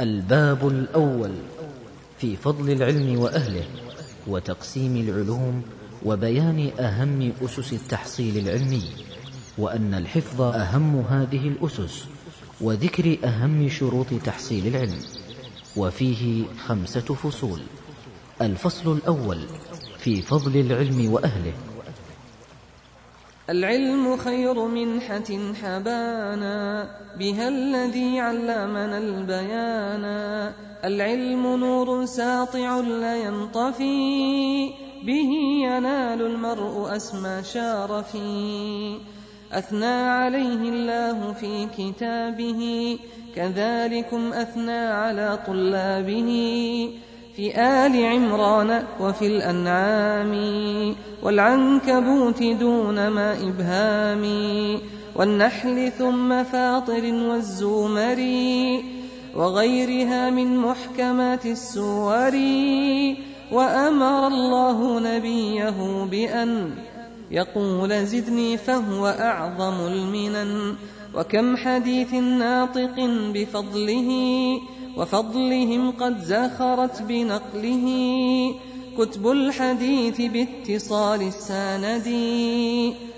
الباب الأول في فضل العلم وأهله وتقسيم العلوم وبيان أهم أسس التحصيل العلمي وأن الحفظ أهم هذه الأسس وذكر أهم شروط تحصيل العلم وفيه خمسة فصول. الفصل الأول في فضل العلم وأهله العلم خير منحة حبانا بها الذي علمنا البيانا العلم نور ساطع لا ينطفي به ينال المرء أسمى شارفي. أثنى عليه الله في كتابه كذلكم أثنى على طلابه. في آل عمران وفي الأنعام والعنكبوت دون ما إبهام والنحل ثم فاطر والزمر وغيرها من محكمات السور وأمر الله نبيه بأن يقول زدني فهو أعظم المنن وكم حديث ناطق بفضله وفضلهم قد زخرت بنقله كتب الحديث باتصال الساند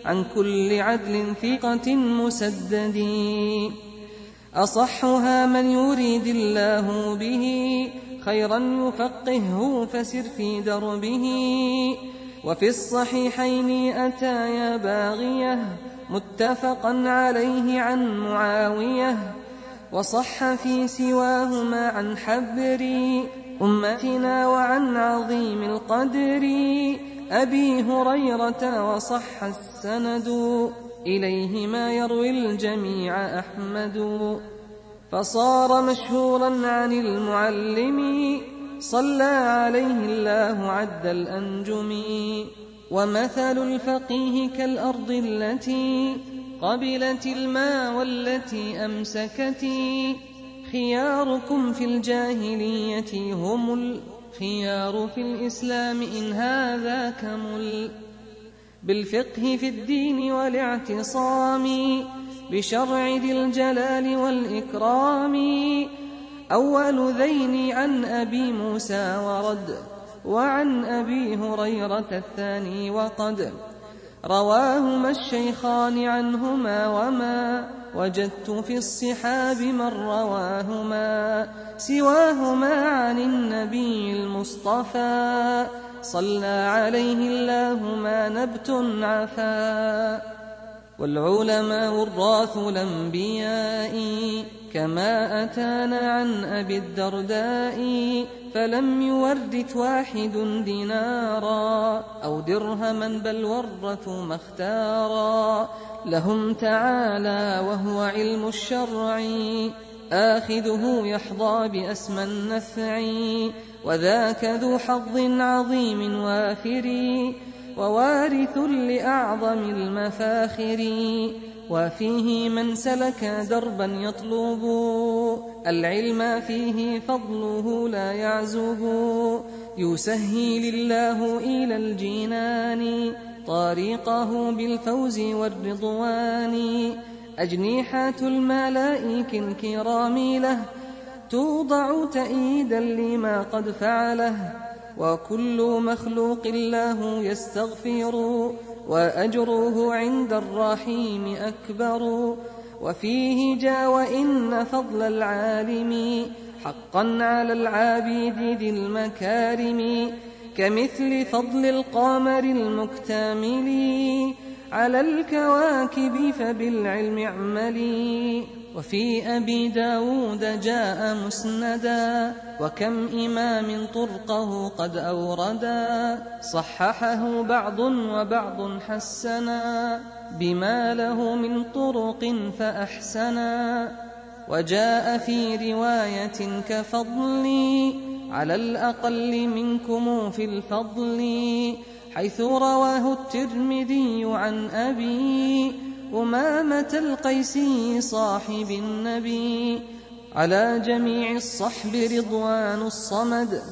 عن كل عدل ثقة مسدد أصحها من يريد الله به خيرا يفقهه فسر في دربه وفي الصحيحين أتايا باغية متفقا عليه عن معاوية وصح في سواهما عن حبر أمتنا وعن عظيم القدر. أبي هريرة وصح السند إليه ما يروي الجميع أحمد فصار مشهورا عن المعلم صلى عليه الله عد الأنجم. ومثل الفقيه كالأرض التي قبلت الماء والتي أمسكت. خياركم في الجاهلية هم الخيار في الإسلام إن هذا كمل. بالفقه في الدين والاعتصام بشرع ذي الجلال والإكرام. أول ذين عن أبي موسى ورد وعن أبي هريرة الثاني وقد. رواهما الشيخان عنهما وما وجدت في الصحاب من رواهما سواهما عن النبي المصطفى. صلى عليه الله ما نبت عفا. والعلماء وراث الأنبياء كما أتانا عن أبي الدرداء فلم يورث واحد دينارا أو درهما بل ورثوا ما اختارا لهم تعالى وهو علم الشرع آخذه يحظى بأسمى النفع وذاك ذو حظ عظيم وافر ووارث لأعظم المفاخر. وفيه من سلك دربا يطلب. العلم فيه فضله لا يعزب. يسهل الله إلى الجنان طريقه بالفوز والرضوان. أجنحة الملائك الكرام له توضع تأييدا لما قد فعله. وكل مخلوق الله يستغفر وأجره عند الرحيم أكبر. وفيه جاء وإن فضل العالم حقا على العابد ذي المكارم كمثل فضل القمر المكتمل على الكواكب فبالعلم اعملي. وفي أبي داود جاء مسندا وكم إمام طرقه قد أوردا صححه بعض وبعض حسنا بما له من طرق فأحسنا وجاء في رواية كفضلي على الأقل منكم في الفضل حيث رواه الترمذي عن أبي أمامة القيسي صاحب النبي على جميع الصحب رضوان الصمد.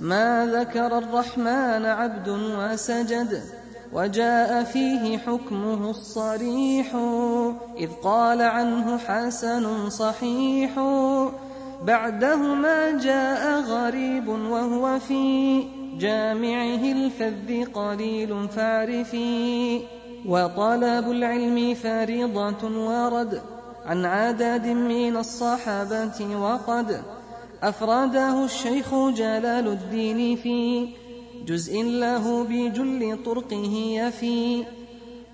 ما ذكر الرحمن عبد وسجد وجاء فيه حكمه الصريح. إذ قال عنه حسن صحيح بعدهما جاء غريب وهو في جامعه الفذ قليل فاعرفي وطلب العلم فريضة ورد عن عدد من الصحابة وقد أفراده الشيخ جلال الدين في جزء له بجل طرقه يفي.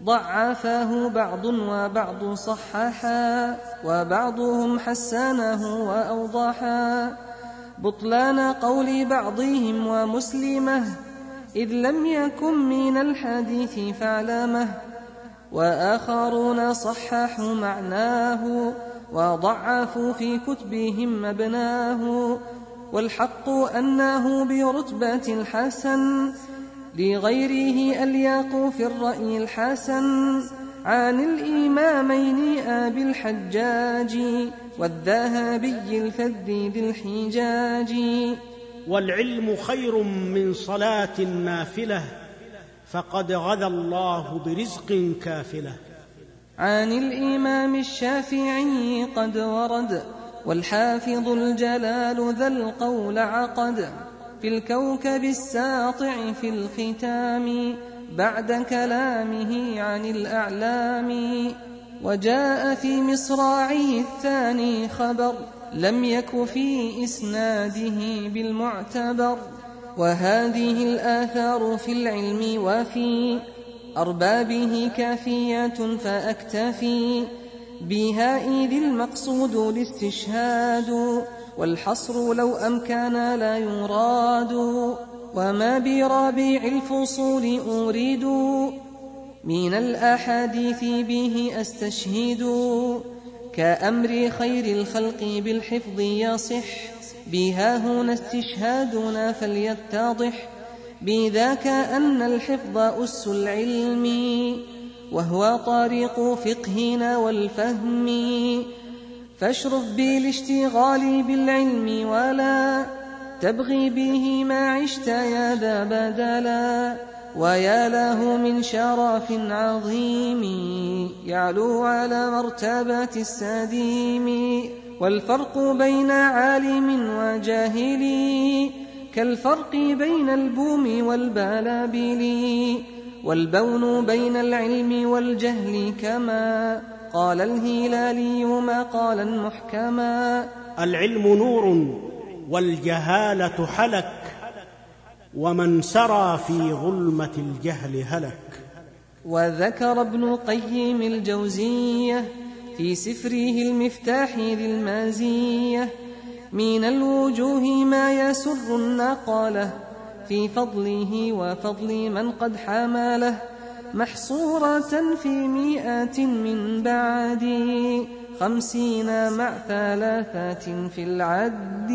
ضعفاه بعض وبعض صححا وبعضهم حسنه وأوضحا. بطلان قول بعضهم ومسلمه إذ لم يكن من الحديث فاعلمه وآخرون صححوا معناه وضعفوا في كتبهم مبناه والحق أنه برتبة الحسن لغيره ألياق في الرأي الحسن عن الإمامين أبي الحجاج والذهبي الفذي ذي الحجاج. والعلم خير من صلاة نافلة فقد غذى الله برزق كافلة. عن الإمام الشافعي قد ورد والحافظ الجلال ذا القول عقد. في الكوكب الساطع في الختام بعد كلامه عن الأعلام. وجاء في مصراعه الثاني خبر لم يك في إسناده بالمعتبر وهذه الآثار في العلم وفي أربابه كافية فأكتفي بها إذ المقصود الاستشهاد والحصر لو أمكن لا يراد وما برابع الفصول أريد من الأحاديث به أستشهد. كأمر خير الخلق بالحفظ يصح. بها هنا استشهادنا فليتضح. بذاك أن الحفظ أس العلم وهو طريق فقهنا والفهم. فاشرف بالاشتغال بالعلم ولا تبغي به ما عشت يا ذا بدلا. ويا له من شرف عظيم يعلو على مرتبة السديم والفرق بين عالم وجاهل كالفرق بين البوم والبلابل والبون بين العلم والجهل كما قال الهلالي مقالا محكما العلم نور والجهالة حلك ومن سرى في ظلمة الجهل هلك. وذكر ابن قيم الجوزية في سفره المفتاح ذي المازية من الوجوه ما يسر النقالة في فضله وفضل من قد حمله محصورة في مئات من بعد خمسين مع ثلاثات في العد